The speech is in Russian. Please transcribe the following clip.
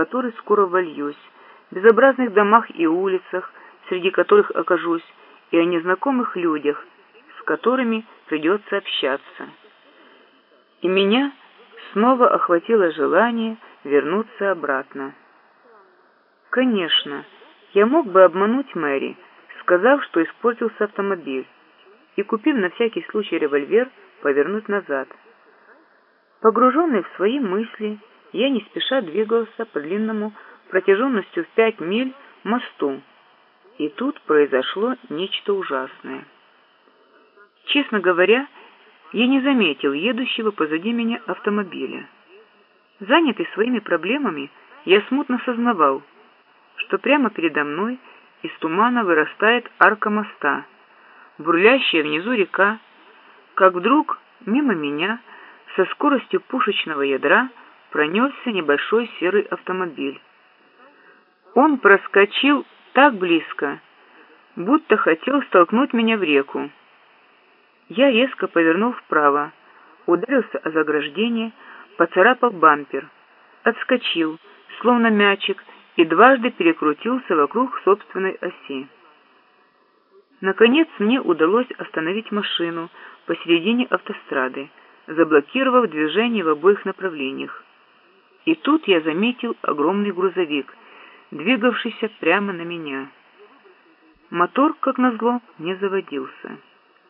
который скоро вольюсь, безобразных домах и улицах, среди которых окажусь, и о незнакомых людях, с которыми придется общаться. И меня снова охватило желание вернуться обратно. Конечно, я мог бы обмануть Мэри, сказав, что испортился автомобиль, и, купив на всякий случай револьвер, повернуть назад. Погруженный в свои мысли, я не спеша двигался по длинному протяженностью в пять миль мосту, и тут произошло нечто ужасное. Честно говоря, я не заметил едущего позади меня автомобиля. Занятый своими проблемами, я смутно сознавал, что прямо передо мной из тумана вырастает арка моста, бурлящая внизу река, как вдруг мимо меня со скоростью пушечного ядра пронесся небольшой серый автомобиль. Он проскочил так близко, будто хотел столкнуть меня в реку. Я резко повернул вправо, ударился о заграждение, поцарапал бампер, отскочил, словно мячик, и дважды перекрутился вокруг собственной оси. Наконец мне удалось остановить машину посередине автострады, заблокировав движение в обоих направлениях. И тут я заметил огромный грузовик, двигавшийся прямо на меня. Мотор, как назло, не заводился.